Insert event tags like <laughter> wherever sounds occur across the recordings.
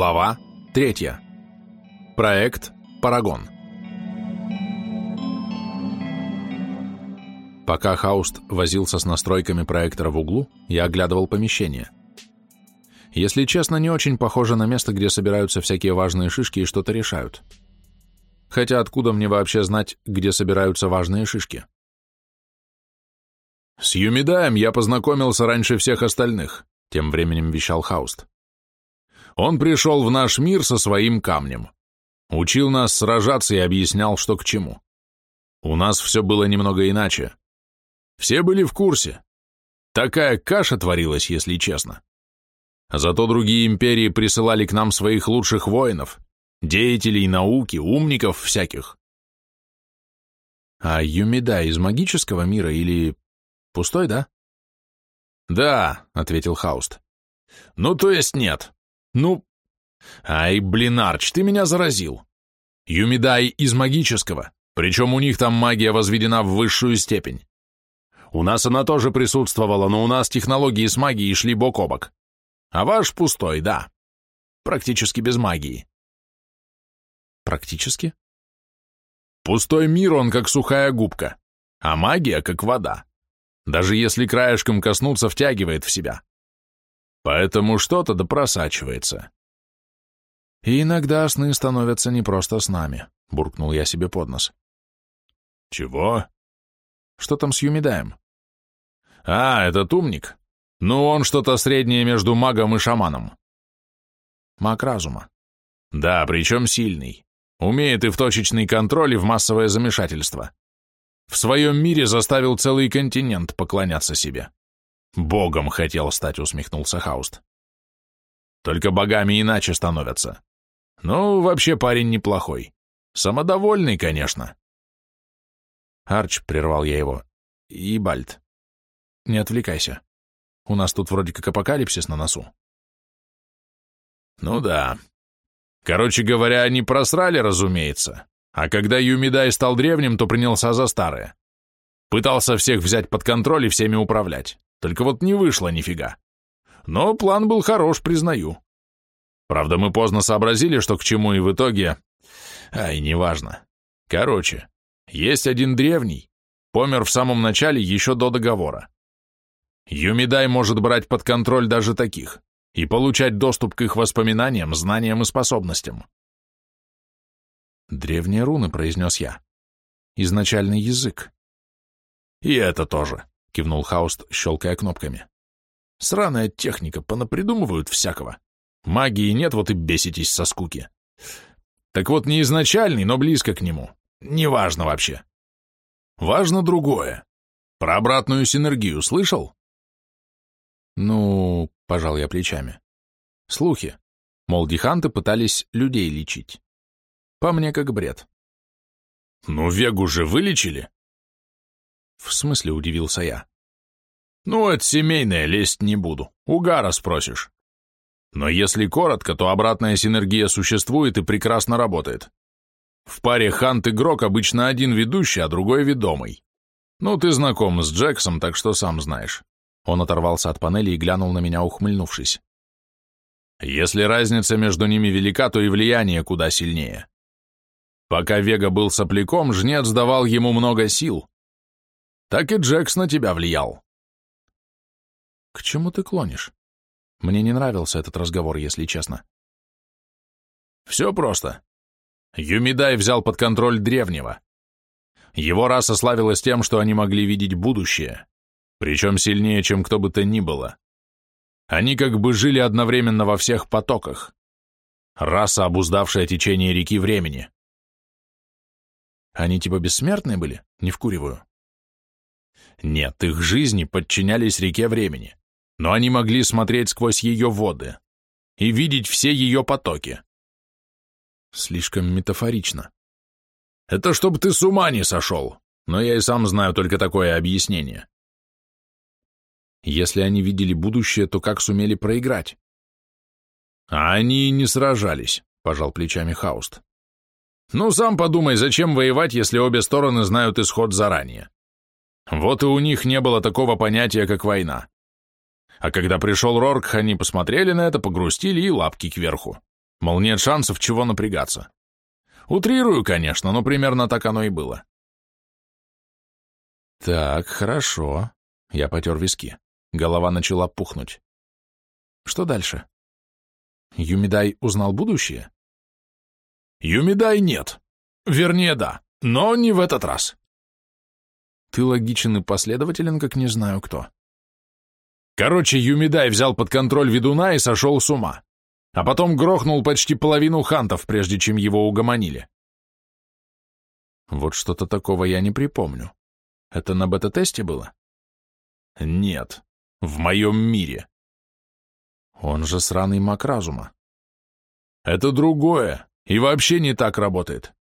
Глава 3. Проект Парагон. Пока Хауст возился с настройками проектора в углу, я оглядывал помещение. Если честно, не очень похоже на место, где собираются всякие важные шишки и что-то решают. Хотя откуда мне вообще знать, где собираются важные шишки? «С Юмидаем я познакомился раньше всех остальных», — тем временем вещал Хауст. «Он пришел в наш мир со своим камнем. Учил нас сражаться и объяснял, что к чему. У нас все было немного иначе. Все были в курсе. Такая каша творилась, если честно. Зато другие империи присылали к нам своих лучших воинов, деятелей науки, умников всяких. А Юмида из магического мира или Пустой, да? Да, ответил Хауст. Ну, то есть нет. Ну, ай, блин, Арч, ты меня заразил. Юмидай из магического, причем у них там магия возведена в высшую степень. У нас она тоже присутствовала, но у нас технологии с магией шли бок о бок. А ваш пустой, да. Практически без магии. Практически? Пустой мир, он как сухая губка, а магия как вода. Даже если краешком коснуться, втягивает в себя. Поэтому что-то да просачивается. И иногда сны становятся не просто с нами, буркнул я себе под нос. Чего? Что там с Юмидаем? А, этот умник. Ну, он что-то среднее между магом и шаманом. Маг разума. Да, причем сильный. Умеет и в точечный контроль, и в массовое замешательство. В своем мире заставил целый континент поклоняться себе. Богом хотел стать, усмехнулся Хауст. Только богами иначе становятся. Ну, вообще парень неплохой. Самодовольный, конечно. Арч, прервал я его. И Бальт. Не отвлекайся. У нас тут вроде как апокалипсис на носу. Ну да. Короче говоря, они просрали, разумеется. А когда Юмидай стал древним, то принялся за старое. Пытался всех взять под контроль и всеми управлять. Только вот не вышло нифига. Но план был хорош, признаю. Правда, мы поздно сообразили, что к чему, и в итоге... Ай, неважно. Короче, есть один древний, помер в самом начале еще до договора. Юмидай может брать под контроль даже таких и получать доступ к их воспоминаниям, знаниям и способностям. «Древние руны», — произнес я. «Изначальный язык». «И это тоже», — кивнул Хауст, щелкая кнопками. «Сраная техника, понапридумывают всякого. Магии нет, вот и беситесь со скуки. Так вот, не изначальный, но близко к нему. Неважно вообще. Важно другое. Про обратную синергию слышал?» «Ну...» — пожал я плечами. «Слухи. Мол, диханты пытались людей лечить. По мне как бред. «Ну, Вегу же вылечили?» «В смысле?» — удивился я. «Ну, это семейное, лезть не буду. Угара спросишь. Но если коротко, то обратная синергия существует и прекрасно работает. В паре хант-игрок обычно один ведущий, а другой ведомый. Ну, ты знаком с Джексом, так что сам знаешь». Он оторвался от панели и глянул на меня, ухмыльнувшись. «Если разница между ними велика, то и влияние куда сильнее. Пока Вега был сопляком, жнец давал ему много сил. Так и Джекс на тебя влиял. К чему ты клонишь? Мне не нравился этот разговор, если честно. Все просто. Юмидай взял под контроль древнего. Его раса славилась тем, что они могли видеть будущее, причем сильнее, чем кто бы то ни было. Они как бы жили одновременно во всех потоках. Раса, обуздавшая течение реки времени. Они типа бессмертные были? Не вкуриваю. Нет, их жизни подчинялись реке времени, но они могли смотреть сквозь ее воды и видеть все ее потоки. Слишком метафорично. Это чтобы ты с ума не сошел, но я и сам знаю только такое объяснение. Если они видели будущее, то как сумели проиграть? А они не сражались, пожал плечами Хауст. Ну, сам подумай, зачем воевать, если обе стороны знают исход заранее? Вот и у них не было такого понятия, как война. А когда пришел Рорк, они посмотрели на это, погрустили и лапки кверху. Мол, нет шансов чего напрягаться. Утрирую, конечно, но примерно так оно и было. Так, хорошо. Я потер виски. Голова начала пухнуть. Что дальше? Юмидай узнал будущее? Юмидай нет. Вернее, да, но не в этот раз. Ты логичен и последователен, как не знаю кто. Короче, Юмидай взял под контроль ведуна и сошел с ума, а потом грохнул почти половину хантов, прежде чем его угомонили. Вот что-то такого я не припомню. Это на бета-тесте было? Нет, в моем мире. Он же сраный маг разума. Это другое, и вообще не так работает.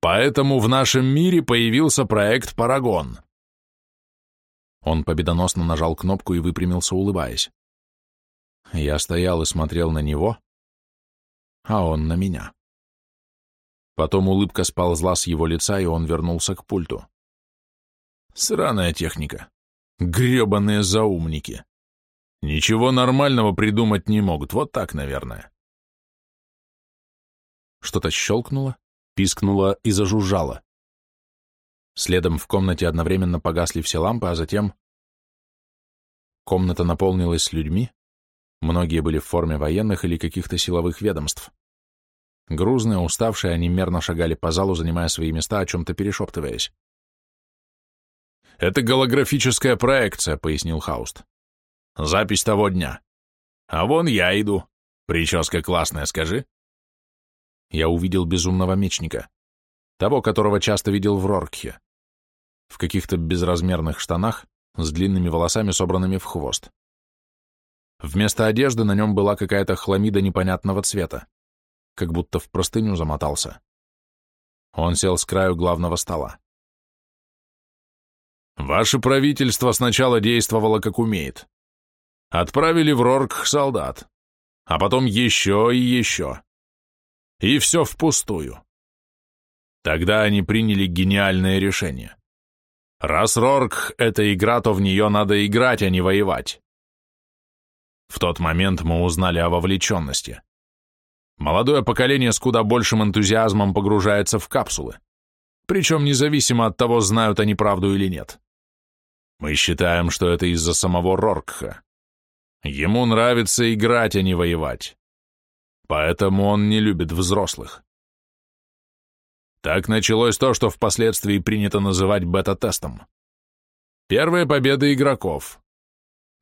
Поэтому в нашем мире появился проект «Парагон». Он победоносно нажал кнопку и выпрямился, улыбаясь. Я стоял и смотрел на него, а он на меня. Потом улыбка сползла с его лица, и он вернулся к пульту. Сраная техника. гребаные заумники. Ничего нормального придумать не могут, вот так, наверное. Что-то щелкнуло, пискнуло и зажужжало. Следом в комнате одновременно погасли все лампы, а затем... Комната наполнилась людьми, многие были в форме военных или каких-то силовых ведомств. Грузные, уставшие, они мерно шагали по залу, занимая свои места, о чем-то перешептываясь. «Это голографическая проекция», — пояснил Хауст. «Запись того дня. А вон я иду. Прическа классная, скажи». Я увидел безумного мечника, того, которого часто видел в Роркхе, в каких-то безразмерных штанах, с длинными волосами, собранными в хвост. Вместо одежды на нем была какая-то хламида непонятного цвета, как будто в простыню замотался. Он сел с краю главного стола. Ваше правительство сначала действовало как умеет. Отправили в Рорк солдат, а потом еще и еще. И все впустую. Тогда они приняли гениальное решение. Раз Рорк — это игра, то в нее надо играть, а не воевать. В тот момент мы узнали о вовлеченности. Молодое поколение с куда большим энтузиазмом погружается в капсулы, причем независимо от того, знают они правду или нет. Мы считаем, что это из-за самого Роркха. Ему нравится играть, а не воевать. Поэтому он не любит взрослых. Так началось то, что впоследствии принято называть бета-тестом. Первые победы игроков.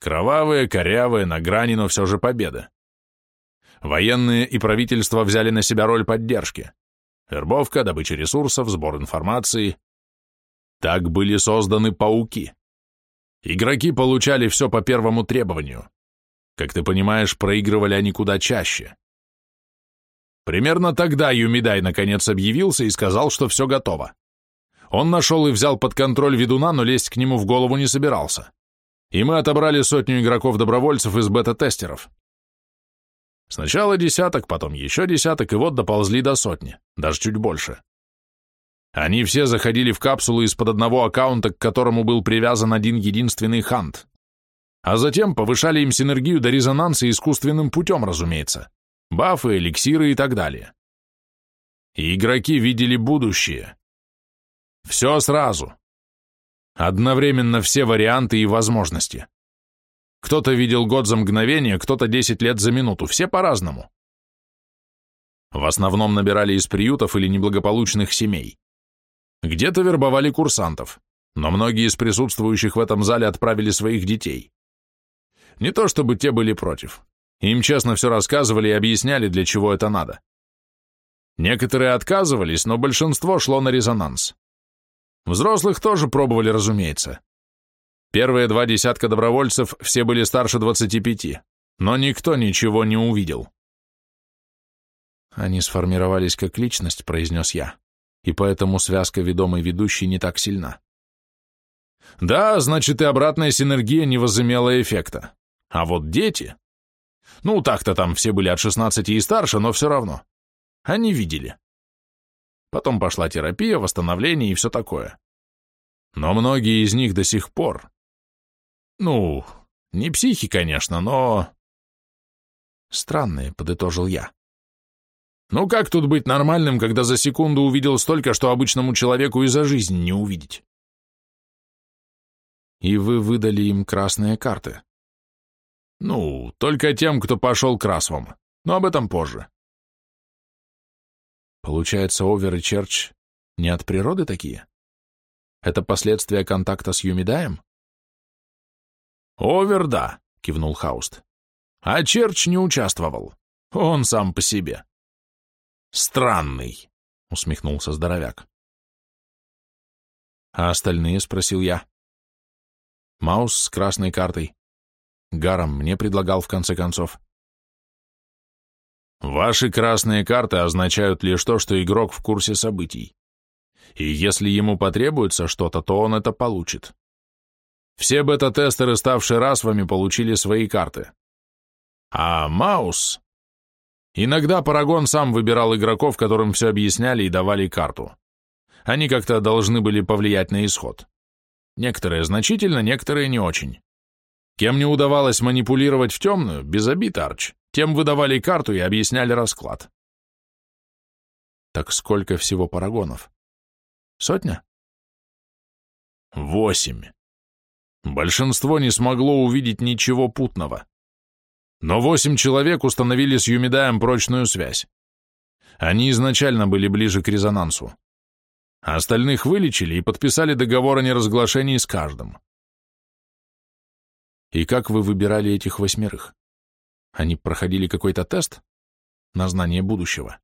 Кровавые, корявые, на грани, но все же победы. Военные и правительство взяли на себя роль поддержки. Вербовка, добыча ресурсов, сбор информации. Так были созданы пауки. Игроки получали все по первому требованию. Как ты понимаешь, проигрывали они куда чаще. Примерно тогда Юмидай наконец объявился и сказал, что все готово. Он нашел и взял под контроль ведуна, но лезть к нему в голову не собирался. И мы отобрали сотню игроков-добровольцев из бета-тестеров. Сначала десяток, потом еще десяток, и вот доползли до сотни, даже чуть больше. Они все заходили в капсулу из-под одного аккаунта, к которому был привязан один единственный хант. А затем повышали им синергию до резонанса искусственным путем, разумеется. Бафы, эликсиры и так далее. И игроки видели будущее. Все сразу. Одновременно все варианты и возможности. Кто-то видел год за мгновение, кто-то 10 лет за минуту, все по-разному. В основном набирали из приютов или неблагополучных семей. Где-то вербовали курсантов, но многие из присутствующих в этом зале отправили своих детей. Не то чтобы те были против. Им честно все рассказывали и объясняли, для чего это надо. Некоторые отказывались, но большинство шло на резонанс. Взрослых тоже пробовали, разумеется. Первые два десятка добровольцев все были старше 25, но никто ничего не увидел. Они сформировались как личность, произнес я, и поэтому связка ведомой ведущей не так сильна. Да, значит, и обратная синергия не возымела эффекта. А вот дети... Ну, так-то там все были от 16 и старше, но все равно. Они видели. Потом пошла терапия, восстановление и все такое. Но многие из них до сих пор... Ну, не психи, конечно, но... Странные, подытожил я. Ну как тут быть нормальным, когда за секунду увидел столько, что обычному человеку и за жизнь не увидеть? И вы выдали им красные карты? Ну, только тем, кто пошел к расовым, но об этом позже. Получается, Овер и Черч не от природы такие? Это последствия контакта с Юмидаем? Овер, да, кивнул Хауст. А Черч не участвовал. Он сам по себе. Странный, усмехнулся здоровяк. А остальные, спросил я. Маус с красной картой. Гаром мне предлагал в конце концов. Ваши красные карты означают лишь то, что игрок в курсе событий. И если ему потребуется что-то, то он это получит. Все бета-тестеры, ставшие расвами, получили свои карты. А Маус... Иногда Парагон сам выбирал игроков, которым все объясняли и давали карту. Они как-то должны были повлиять на исход. Некоторые значительно, некоторые не очень. Кем не удавалось манипулировать в темную, без обид, Арч, тем выдавали карту и объясняли расклад. Так сколько всего парагонов? Сотня? Восемь. Большинство не смогло увидеть ничего путного. Но восемь человек установили с Юмидаем прочную связь. Они изначально были ближе к резонансу. Остальных вылечили и подписали договор о неразглашении с каждым. И как вы выбирали этих восьмерых? Они проходили какой-то тест на знание будущего?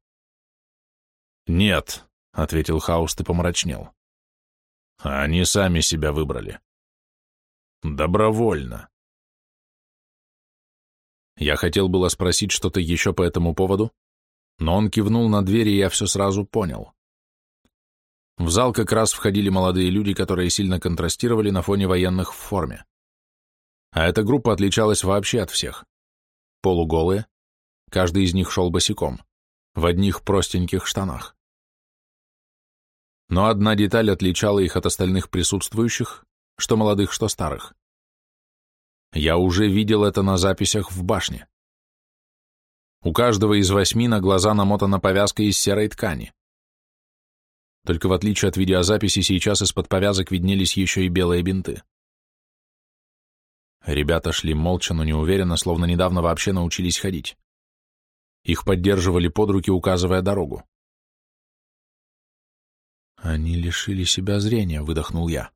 Нет, ответил Хауст и помрачнел. Они сами себя выбрали. Добровольно. Я хотел было спросить что-то еще по этому поводу, но он кивнул на дверь, и я все сразу понял. В зал как раз входили молодые люди, которые сильно контрастировали на фоне военных в форме. А эта группа отличалась вообще от всех. Полуголые, каждый из них шел босиком, в одних простеньких штанах. Но одна деталь отличала их от остальных присутствующих, что молодых, что старых. Я уже видел это на записях в башне. У каждого из восьми на глаза намотана повязка из серой ткани. Только в отличие от видеозаписи, сейчас из-под повязок виднелись еще и белые бинты. Ребята шли молча, но неуверенно, словно недавно вообще научились ходить. Их поддерживали под руки, указывая дорогу. «Они лишили себя зрения», — выдохнул я.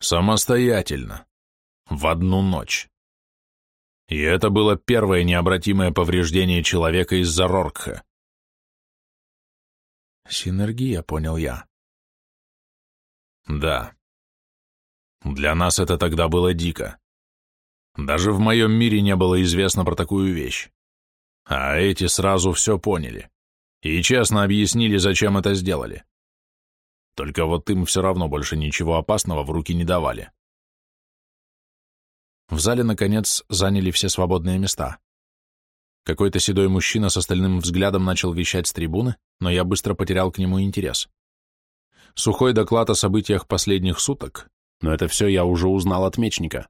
«Самостоятельно. В одну ночь. И это было первое необратимое повреждение человека из-за Роркха». «Синергия», — понял я. «Да. Для нас это тогда было дико. Даже в моем мире не было известно про такую вещь. А эти сразу все поняли. И честно объяснили, зачем это сделали. Только вот им все равно больше ничего опасного в руки не давали. В зале, наконец, заняли все свободные места. Какой-то седой мужчина с остальным взглядом начал вещать с трибуны, но я быстро потерял к нему интерес. Сухой доклад о событиях последних суток но это все я уже узнал от мечника.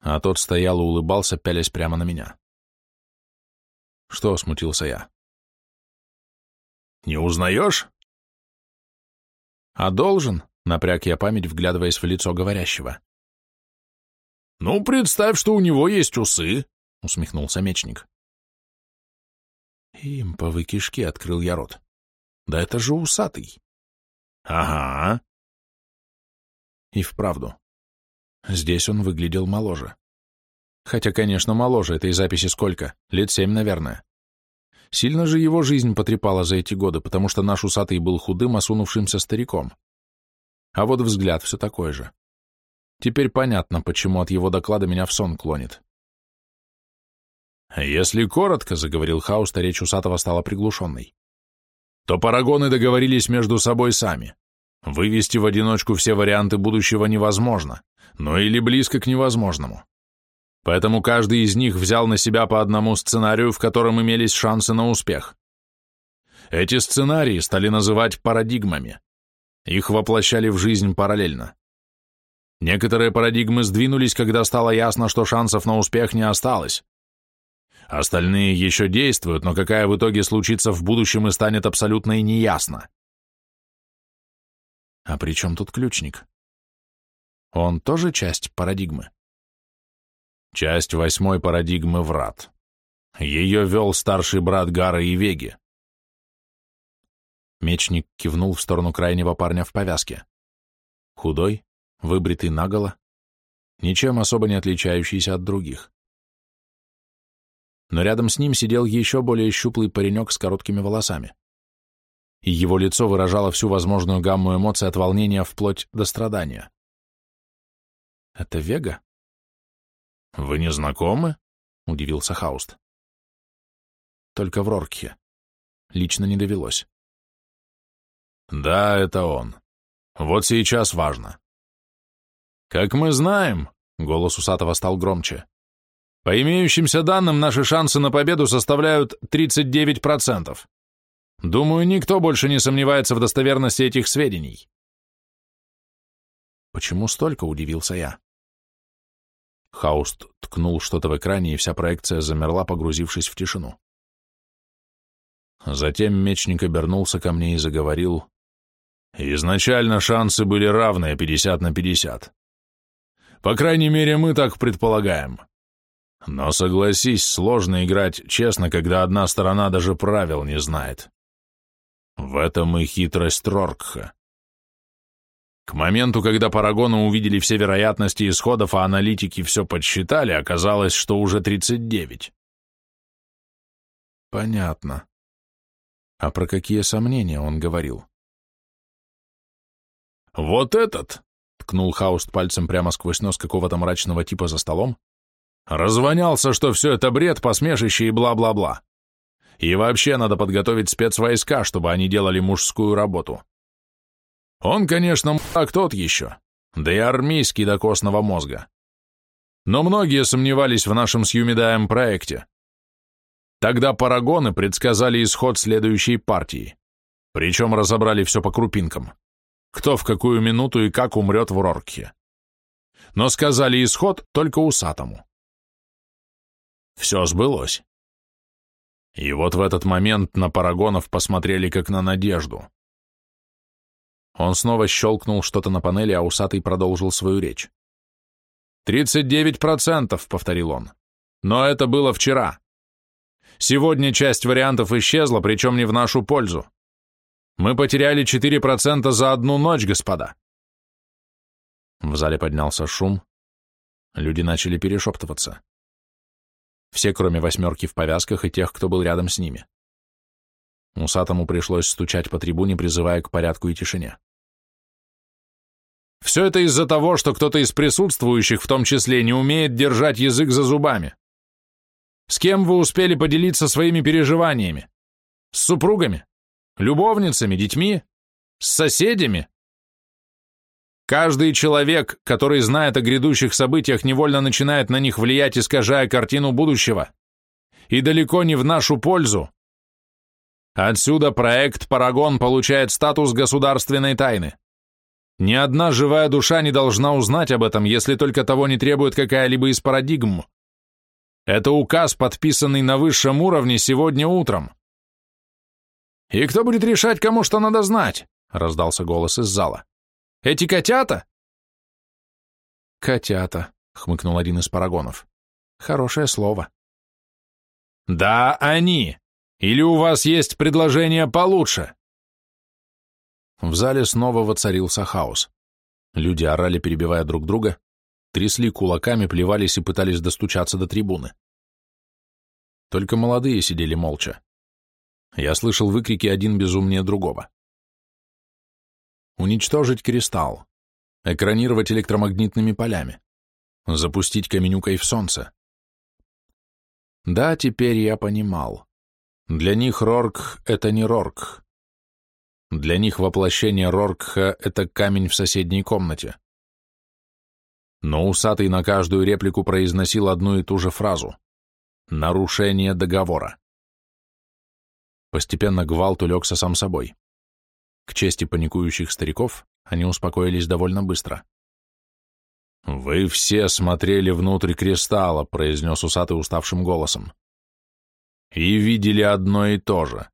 А тот стоял и улыбался, пялясь прямо на меня. Что, смутился я. Не узнаешь? А должен, напряг я память, вглядываясь в лицо говорящего. Ну, представь, что у него есть усы, усмехнулся мечник. Имповые кишки, открыл я рот. Да это же усатый. Ага, и вправду. Здесь он выглядел моложе. Хотя, конечно, моложе, этой записи сколько? Лет семь, наверное. Сильно же его жизнь потрепала за эти годы, потому что наш усатый был худым, осунувшимся стариком. А вот взгляд все такой же. Теперь понятно, почему от его доклада меня в сон клонит. «Если коротко», — заговорил Хауст, а речь усатого стала приглушенной, то парагоны договорились между собой сами. Вывести в одиночку все варианты будущего невозможно, но или близко к невозможному. Поэтому каждый из них взял на себя по одному сценарию, в котором имелись шансы на успех. Эти сценарии стали называть парадигмами. Их воплощали в жизнь параллельно. Некоторые парадигмы сдвинулись, когда стало ясно, что шансов на успех не осталось. Остальные еще действуют, но какая в итоге случится в будущем и станет абсолютно и неясно. А при чем тут ключник? Он тоже часть парадигмы? Часть восьмой парадигмы врат. Ее вел старший брат Гара и Веги. Мечник кивнул в сторону крайнего парня в повязке. Худой, выбритый наголо, ничем особо не отличающийся от других. Но рядом с ним сидел еще более щуплый паренек с короткими волосами и его лицо выражало всю возможную гамму эмоций от волнения вплоть до страдания. «Это Вега?» «Вы не знакомы?» — удивился Хауст. «Только в Роркхе. Лично не довелось». «Да, это он. Вот сейчас важно. Как мы знаем, — голос Усатого стал громче, — по имеющимся данным наши шансы на победу составляют 39%. Думаю, никто больше не сомневается в достоверности этих сведений. Почему столько, удивился я. Хауст ткнул что-то в экране, и вся проекция замерла, погрузившись в тишину. Затем мечник обернулся ко мне и заговорил. Изначально шансы были равные, 50 на 50. По крайней мере, мы так предполагаем. Но согласись, сложно играть честно, когда одна сторона даже правил не знает. В этом и хитрость Роркха. К моменту, когда Парагоны увидели все вероятности исходов, а аналитики все подсчитали, оказалось, что уже 39. Понятно. А про какие сомнения он говорил? Вот этот, ткнул Хауст пальцем прямо сквозь нос какого-то мрачного типа за столом, развонялся, что все это бред, посмешище и бла-бла-бла. И вообще надо подготовить спецвойска, чтобы они делали мужскую работу. Он, конечно, а тот еще, да и армейский до костного мозга. Но многие сомневались в нашем с Юмидаем проекте. Тогда парагоны предсказали исход следующей партии. Причем разобрали все по крупинкам. Кто в какую минуту и как умрет в Роркхе. Но сказали исход только усатому. Все сбылось. И вот в этот момент на Парагонов посмотрели как на надежду. Он снова щелкнул что-то на панели, а усатый продолжил свою речь. «Тридцать девять процентов», — повторил он. «Но это было вчера. Сегодня часть вариантов исчезла, причем не в нашу пользу. Мы потеряли четыре процента за одну ночь, господа». В зале поднялся шум. Люди начали перешептываться. Все, кроме восьмерки в повязках и тех, кто был рядом с ними. Усатому пришлось стучать по трибуне, призывая к порядку и тишине. Все это из-за того, что кто-то из присутствующих, в том числе, не умеет держать язык за зубами. С кем вы успели поделиться своими переживаниями? С супругами? Любовницами? Детьми? С соседями? Каждый человек, который знает о грядущих событиях, невольно начинает на них влиять, искажая картину будущего. И далеко не в нашу пользу. Отсюда проект «Парагон» получает статус государственной тайны. Ни одна живая душа не должна узнать об этом, если только того не требует какая-либо из парадигм. Это указ, подписанный на высшем уровне сегодня утром. «И кто будет решать, кому что надо знать?» — раздался голос из зала. Эти котята?» «Котята», — хмыкнул один из парагонов. «Хорошее слово». «Да, они. Или у вас есть предложение получше?» В зале снова воцарился хаос. Люди орали, перебивая друг друга, трясли кулаками, плевались и пытались достучаться до трибуны. Только молодые сидели молча. Я слышал выкрики один безумнее другого уничтожить кристалл, экранировать электромагнитными полями, запустить каменюкой в солнце. Да, теперь я понимал. Для них Рорк — это не Рорк. Для них воплощение Роркха — это камень в соседней комнате. Но усатый на каждую реплику произносил одну и ту же фразу — «нарушение договора». Постепенно гвалт улегся сам собой. К чести паникующих стариков, они успокоились довольно быстро. «Вы все смотрели внутрь кристалла», — произнес усатый уставшим голосом. И видели одно и то же.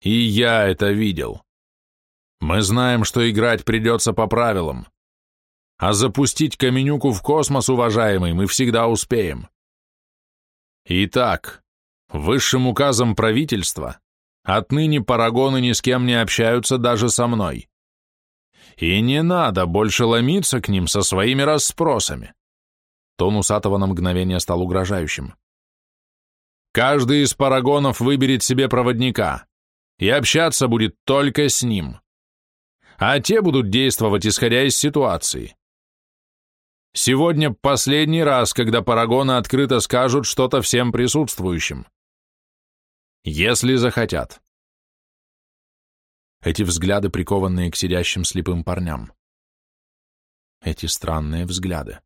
И я это видел. Мы знаем, что играть придется по правилам. А запустить Каменюку в космос, уважаемый, мы всегда успеем. Итак, высшим указом правительства отныне парагоны ни с кем не общаются даже со мной. И не надо больше ломиться к ним со своими расспросами. Тон Усатого на мгновение стал угрожающим. Каждый из парагонов выберет себе проводника, и общаться будет только с ним. А те будут действовать, исходя из ситуации. Сегодня последний раз, когда парагоны открыто скажут что-то всем присутствующим. Если захотят. Эти взгляды, прикованные к сидящим слепым парням. Эти странные взгляды.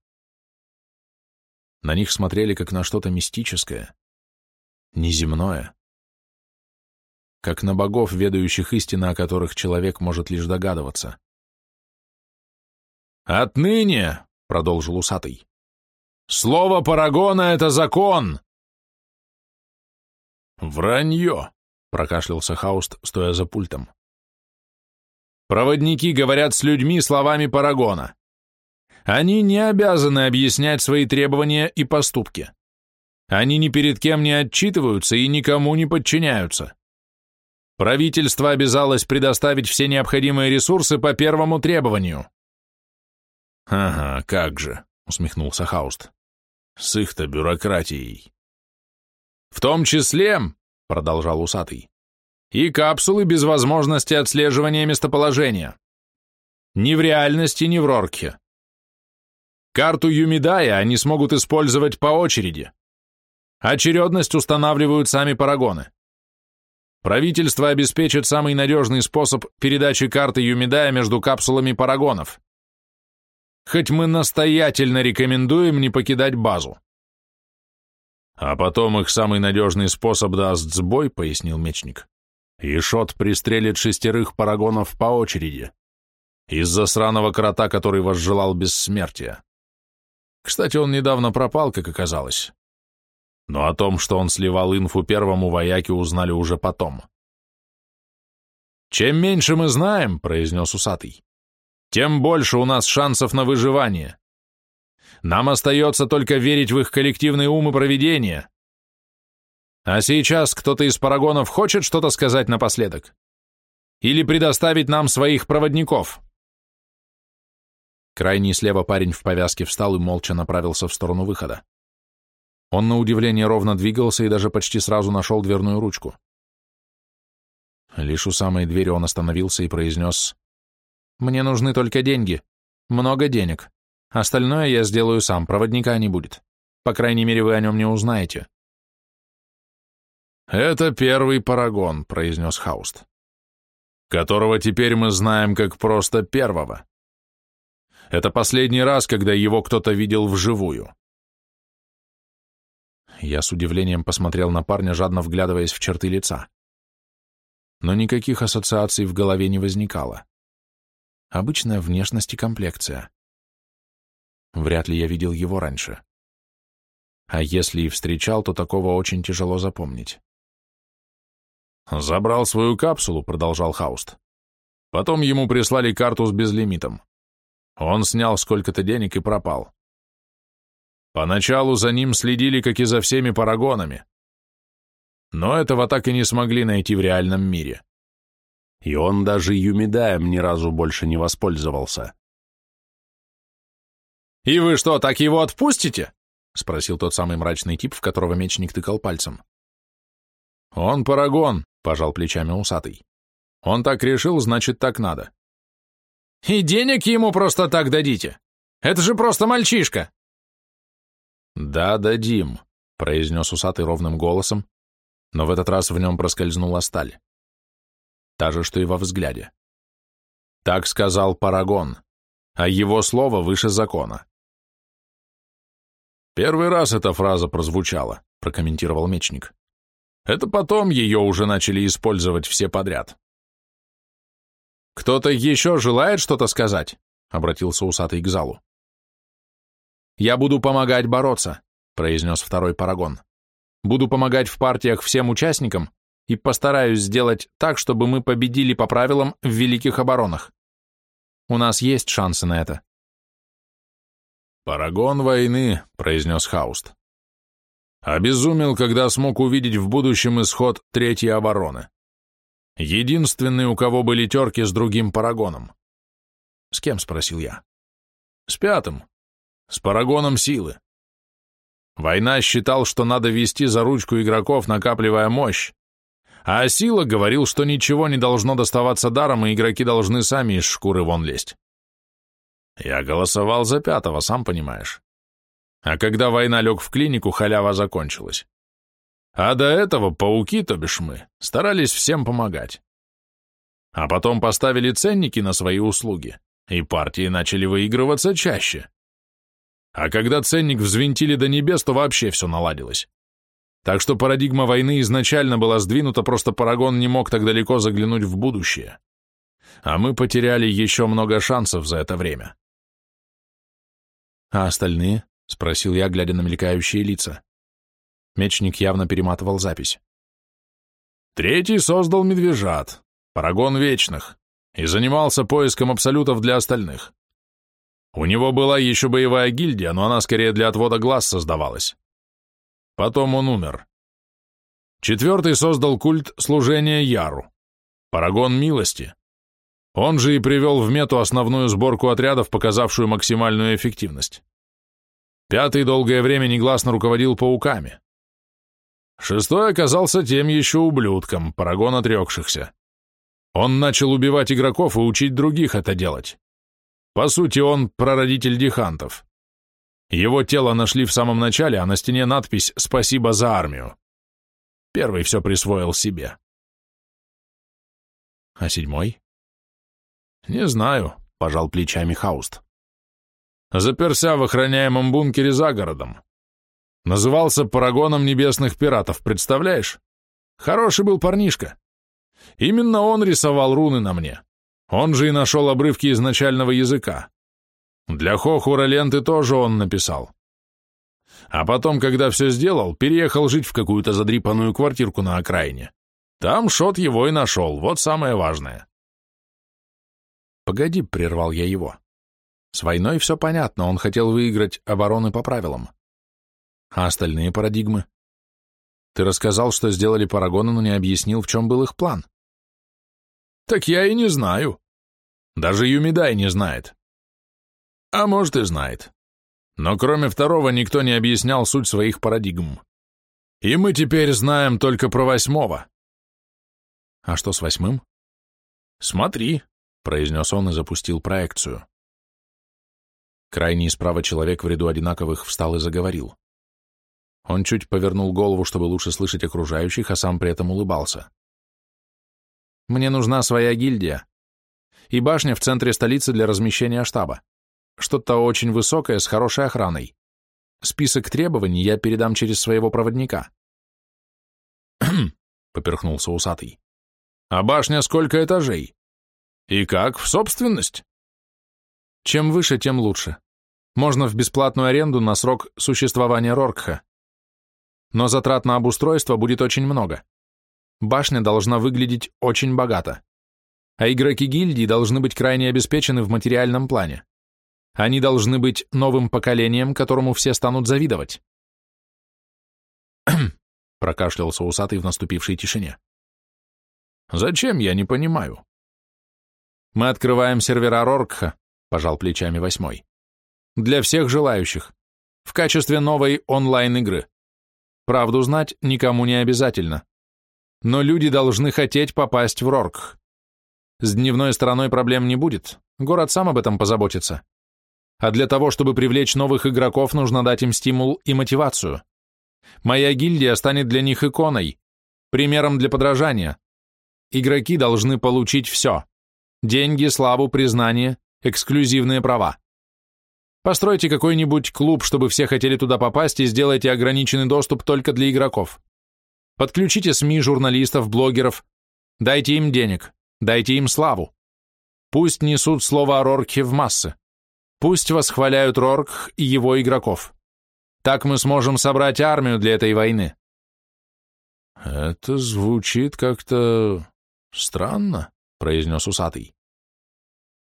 На них смотрели как на что-то мистическое, неземное, как на богов, ведающих истины, о которых человек может лишь догадываться. «Отныне», — продолжил усатый, — «слово Парагона — это закон!» «Вранье!» — прокашлялся Хауст, стоя за пультом. «Проводники говорят с людьми словами Парагона. Они не обязаны объяснять свои требования и поступки. Они ни перед кем не отчитываются и никому не подчиняются. Правительство обязалось предоставить все необходимые ресурсы по первому требованию. «Ага, как же», — усмехнулся Хауст. «С их-то бюрократией». «В том числе», — продолжал усатый, «и капсулы без возможности отслеживания местоположения. Ни в реальности, ни в Рорке. Карту Юмидая они смогут использовать по очереди. Очередность устанавливают сами парагоны. Правительство обеспечит самый надежный способ передачи карты Юмидая между капсулами парагонов. Хоть мы настоятельно рекомендуем не покидать базу. А потом их самый надежный способ даст сбой, пояснил мечник. И Шот пристрелит шестерых парагонов по очереди. Из-за сраного крота, который возжелал бессмертия. Кстати, он недавно пропал, как оказалось. Но о том, что он сливал инфу первому вояке, узнали уже потом. «Чем меньше мы знаем», — произнес усатый, — «тем больше у нас шансов на выживание. Нам остается только верить в их коллективный ум и провидение. А сейчас кто-то из парагонов хочет что-то сказать напоследок? Или предоставить нам своих проводников?» Крайний слева парень в повязке встал и молча направился в сторону выхода. Он на удивление ровно двигался и даже почти сразу нашел дверную ручку. Лишь у самой двери он остановился и произнес «Мне нужны только деньги. Много денег. Остальное я сделаю сам, проводника не будет. По крайней мере, вы о нем не узнаете». «Это первый парагон», — произнес Хауст, «которого теперь мы знаем как просто первого». Это последний раз, когда его кто-то видел вживую. Я с удивлением посмотрел на парня, жадно вглядываясь в черты лица. Но никаких ассоциаций в голове не возникало. Обычная внешность и комплекция. Вряд ли я видел его раньше. А если и встречал, то такого очень тяжело запомнить. «Забрал свою капсулу», — продолжал Хауст. «Потом ему прислали карту с безлимитом. Он снял сколько-то денег и пропал. Поначалу за ним следили, как и за всеми парагонами. Но этого так и не смогли найти в реальном мире. И он даже Юмидаем ни разу больше не воспользовался. «И вы что, так его отпустите?» — спросил тот самый мрачный тип, в которого мечник тыкал пальцем. «Он парагон», — пожал плечами усатый. «Он так решил, значит, так надо. И денег ему просто так дадите? Это же просто мальчишка!» «Да, дадим», — произнес усатый ровным голосом, но в этот раз в нем проскользнула сталь. Та же, что и во взгляде. Так сказал Парагон, а его слово выше закона. «Первый раз эта фраза прозвучала», — прокомментировал мечник. «Это потом ее уже начали использовать все подряд». «Кто-то еще желает что-то сказать?» — обратился усатый к залу. «Я буду помогать бороться», — произнес второй парагон. буду помогать в партиях всем участникам и постараюсь сделать так, чтобы мы победили по правилам в великих оборонах. У нас есть шансы на это. «Парагон войны», — произнес Хауст. Обезумел, когда смог увидеть в будущем исход третьей обороны. Единственный, у кого были терки с другим парагоном. «С кем?» — спросил я. «С пятым. С парагоном силы. Война считал, что надо вести за ручку игроков, накапливая мощь, а Сила говорил, что ничего не должно доставаться даром, и игроки должны сами из шкуры вон лезть. Я голосовал за пятого, сам понимаешь. А когда война лег в клинику, халява закончилась. А до этого пауки, то бишь мы, старались всем помогать. А потом поставили ценники на свои услуги, и партии начали выигрываться чаще. А когда ценник взвинтили до небес, то вообще все наладилось. Так что парадигма войны изначально была сдвинута, просто Парагон не мог так далеко заглянуть в будущее. А мы потеряли еще много шансов за это время. «А остальные?» — спросил я, глядя на мелькающие лица. Мечник явно перематывал запись. Третий создал медвежат, Парагон Вечных, и занимался поиском абсолютов для остальных. У него была еще боевая гильдия, но она скорее для отвода глаз создавалась. Потом он умер. Четвертый создал культ служения Яру, Парагон Милости. Он же и привел в мету основную сборку отрядов, показавшую максимальную эффективность. Пятый долгое время негласно руководил пауками. Шестой оказался тем еще ублюдком, Парагон отрекшихся. Он начал убивать игроков и учить других это делать. По сути, он прародитель дихантов. Его тело нашли в самом начале, а на стене надпись «Спасибо за армию». Первый все присвоил себе. А седьмой? Не знаю, пожал плечами Хауст. Заперся в охраняемом бункере за городом. Назывался Парагоном Небесных Пиратов, представляешь? Хороший был парнишка. Именно он рисовал руны на мне. Он же и нашел обрывки изначального языка. Для Хохура ленты тоже он написал. А потом, когда все сделал, переехал жить в какую-то задрипанную квартирку на окраине. Там Шот его и нашел, вот самое важное. «Погоди», — прервал я его. «С войной все понятно, он хотел выиграть обороны по правилам. А остальные парадигмы? Ты рассказал, что сделали парагоны, но не объяснил, в чем был их план». «Так я и не знаю», даже Юмидай не знает. А может и знает. Но кроме второго никто не объяснял суть своих парадигм. И мы теперь знаем только про восьмого. А что с восьмым? Смотри, произнес он и запустил проекцию. Крайний справа человек в ряду одинаковых встал и заговорил. Он чуть повернул голову, чтобы лучше слышать окружающих, а сам при этом улыбался. «Мне нужна своя гильдия и башня в центре столицы для размещения штаба. Что-то очень высокое с хорошей охраной. Список требований я передам через своего проводника. поперхнулся усатый. А башня сколько этажей? И как, в собственность? Чем выше, тем лучше. Можно в бесплатную аренду на срок существования Роркха. Но затрат на обустройство будет очень много. Башня должна выглядеть очень богато а игроки гильдии должны быть крайне обеспечены в материальном плане. Они должны быть новым поколением, которому все станут завидовать. <clears throat> прокашлялся усатый в наступившей тишине. «Зачем, я не понимаю?» «Мы открываем сервера Роркха», — пожал плечами восьмой. «Для всех желающих. В качестве новой онлайн-игры. Правду знать никому не обязательно. Но люди должны хотеть попасть в Роркх. С дневной стороной проблем не будет, город сам об этом позаботится. А для того, чтобы привлечь новых игроков, нужно дать им стимул и мотивацию. Моя гильдия станет для них иконой, примером для подражания. Игроки должны получить все. Деньги, славу, признание, эксклюзивные права. Постройте какой-нибудь клуб, чтобы все хотели туда попасть, и сделайте ограниченный доступ только для игроков. Подключите СМИ, журналистов, блогеров. Дайте им денег. Дайте им славу. Пусть несут слово о Роркхе в массы. Пусть восхваляют Роркх и его игроков. Так мы сможем собрать армию для этой войны. Это звучит как-то странно, произнес усатый.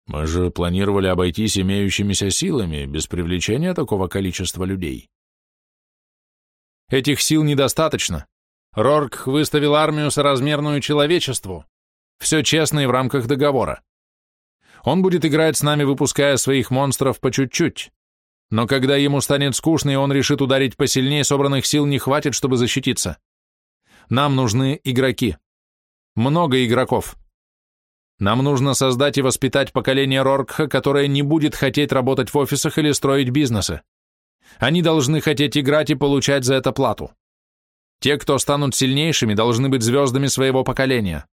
Мы же планировали обойтись имеющимися силами, без привлечения такого количества людей. Этих сил недостаточно. Рорк выставил армию соразмерную человечеству. Все честно и в рамках договора. Он будет играть с нами, выпуская своих монстров по чуть-чуть. Но когда ему станет скучно, и он решит ударить посильнее, собранных сил не хватит, чтобы защититься. Нам нужны игроки. Много игроков. Нам нужно создать и воспитать поколение Роркха, которое не будет хотеть работать в офисах или строить бизнесы. Они должны хотеть играть и получать за это плату. Те, кто станут сильнейшими, должны быть звездами своего поколения.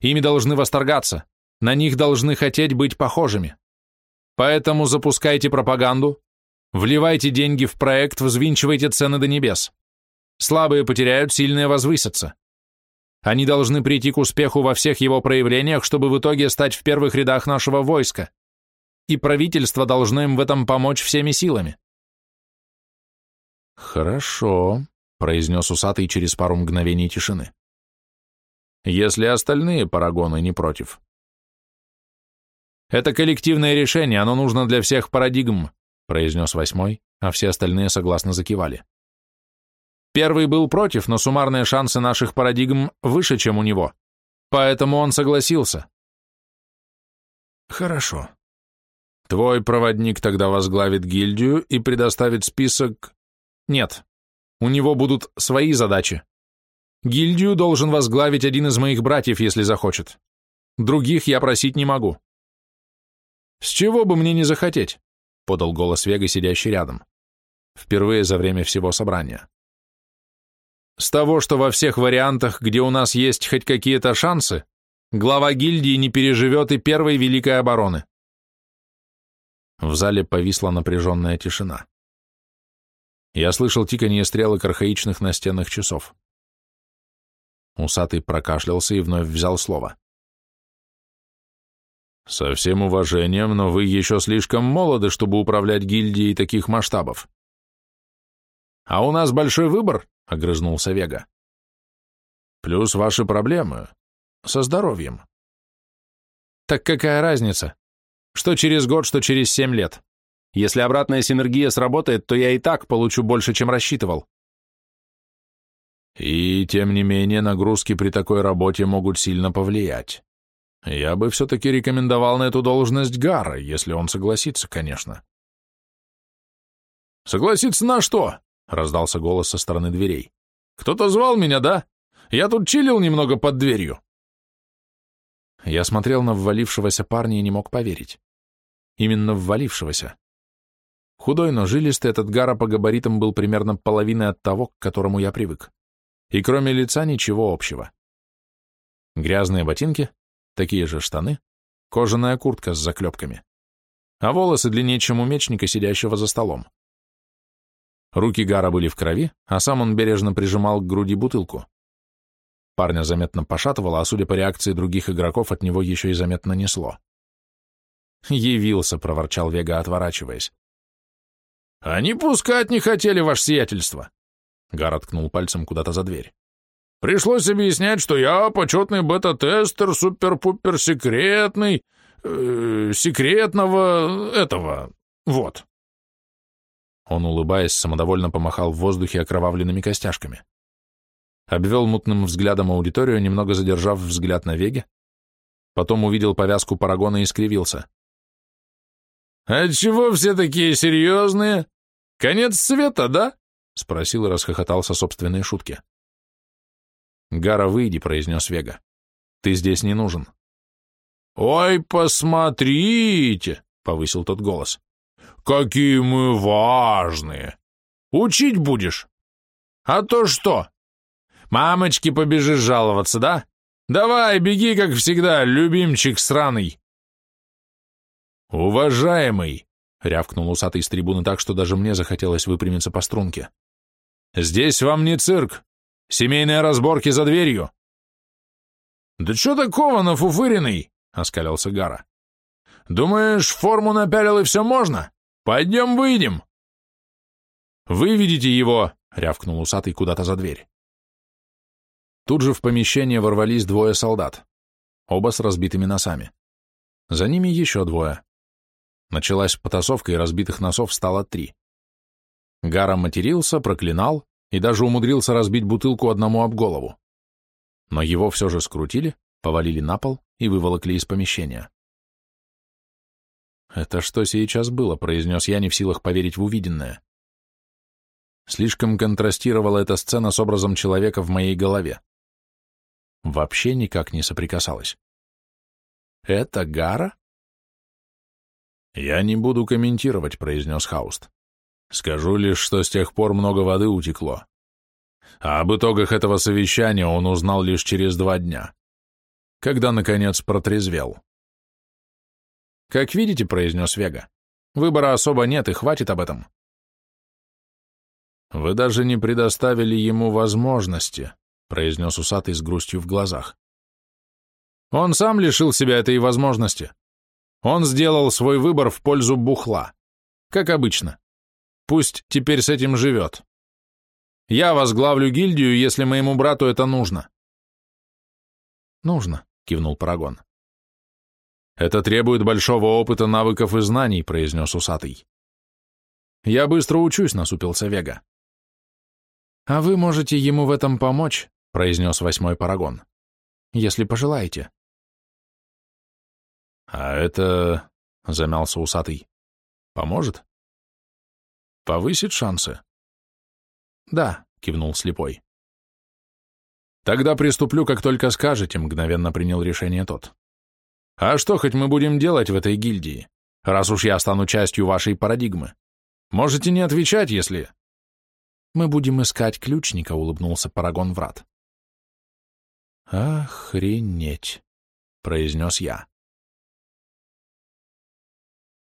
Ими должны восторгаться, на них должны хотеть быть похожими. Поэтому запускайте пропаганду, вливайте деньги в проект, взвинчивайте цены до небес. Слабые потеряют, сильные возвысятся. Они должны прийти к успеху во всех его проявлениях, чтобы в итоге стать в первых рядах нашего войска. И правительство должно им в этом помочь всеми силами. «Хорошо», — произнес усатый через пару мгновений тишины. «Если остальные парагоны не против». «Это коллективное решение, оно нужно для всех парадигм», — произнес восьмой, а все остальные согласно закивали. Первый был против, но суммарные шансы наших парадигм выше, чем у него, поэтому он согласился. Хорошо. Твой проводник тогда возглавит гильдию и предоставит список нет, у него будут свои задачи. Гильдию должен возглавить один из моих братьев, если захочет. Других я просить не могу. С чего бы мне не захотеть? Подал голос Вега, сидящий рядом. Впервые за время всего собрания. С того, что во всех вариантах, где у нас есть хоть какие-то шансы, глава гильдии не переживет и первой Великой обороны. В зале повисла напряженная тишина. Я слышал тиканье стрелок архаичных настенных часов. Усатый прокашлялся и вновь взял слово. «Со всем уважением, но вы еще слишком молоды, чтобы управлять гильдией таких масштабов». «А у нас большой выбор», — огрызнулся Вега. «Плюс ваши проблемы. Со здоровьем». «Так какая разница? Что через год, что через семь лет? Если обратная синергия сработает, то я и так получу больше, чем рассчитывал. И, тем не менее, нагрузки при такой работе могут сильно повлиять. Я бы все-таки рекомендовал на эту должность Гара, если он согласится, конечно. «Согласиться на что?» — раздался голос со стороны дверей. «Кто-то звал меня, да? Я тут чилил немного под дверью». Я смотрел на ввалившегося парня и не мог поверить. Именно ввалившегося. Худой, но жилистый, этот Гара по габаритам был примерно половиной от того, к которому я привык. И кроме лица ничего общего. Грязные ботинки, такие же штаны, кожаная куртка с заклепками, а волосы длиннее, чем у мечника, сидящего за столом. Руки Гара были в крови, а сам он бережно прижимал к груди бутылку. Парня заметно пошатывало, а судя по реакции других игроков, от него еще и заметно несло. «Явился», — проворчал Вега, отворачиваясь. «Они пускать не хотели, ваше сиятельство!» Гар ткнул пальцем куда-то за дверь. «Пришлось объяснять, что я почетный бета-тестер, супер-пупер секретный, э, секретного этого, вот». Он, улыбаясь, самодовольно помахал в воздухе окровавленными костяшками. Обвел мутным взглядом аудиторию, немного задержав взгляд на Веге, потом увидел повязку парагона и скривился. «Отчего все такие серьезные?» «Конец света, да?» — спросил и расхохотался собственной шутке. «Гара, выйди», — произнес Вега. «Ты здесь не нужен». «Ой, посмотрите!» — повысил тот голос. «Какие мы важные! Учить будешь? А то что? Мамочки побежишь жаловаться, да? Давай, беги, как всегда, любимчик сраный!» «Уважаемый!» — рявкнул усатый с трибуны так, что даже мне захотелось выпрямиться по струнке. «Здесь вам не цирк. Семейные разборки за дверью». «Да что такого, нафуфыренный?» — оскалился Гара. «Думаешь, форму напялил и все можно? Пойдем выйдем». «Выведите его!» — рявкнул усатый куда-то за дверь. Тут же в помещение ворвались двое солдат, оба с разбитыми носами. За ними еще двое. Началась потасовка, и разбитых носов стало три. Гара матерился, проклинал и даже умудрился разбить бутылку одному об голову. Но его все же скрутили, повалили на пол и выволокли из помещения. «Это что сейчас было?» — произнес я, не в силах поверить в увиденное. Слишком контрастировала эта сцена с образом человека в моей голове. Вообще никак не соприкасалась. «Это Гара?» «Я не буду комментировать», — произнес Хауст. «Скажу лишь, что с тех пор много воды утекло. А об итогах этого совещания он узнал лишь через два дня, когда, наконец, протрезвел». «Как видите», — произнес Вега, — «выбора особо нет, и хватит об этом». «Вы даже не предоставили ему возможности», — произнес усатый с грустью в глазах. «Он сам лишил себя этой возможности. Он сделал свой выбор в пользу бухла. Как обычно. Пусть теперь с этим живет. Я возглавлю гильдию, если моему брату это нужно». «Нужно», — кивнул Парагон. «Это требует большого опыта, навыков и знаний», — произнес усатый. «Я быстро учусь», — насупился Вега. «А вы можете ему в этом помочь», — произнес восьмой Парагон, — «если пожелаете». «А это...» — замялся усатый. «Поможет?» «Повысит шансы?» «Да», — кивнул слепой. «Тогда приступлю, как только скажете», — мгновенно принял решение тот. А что хоть мы будем делать в этой гильдии, раз уж я стану частью вашей парадигмы? Можете не отвечать, если... Мы будем искать ключника, улыбнулся Парагон Врат. Охренеть, произнес я.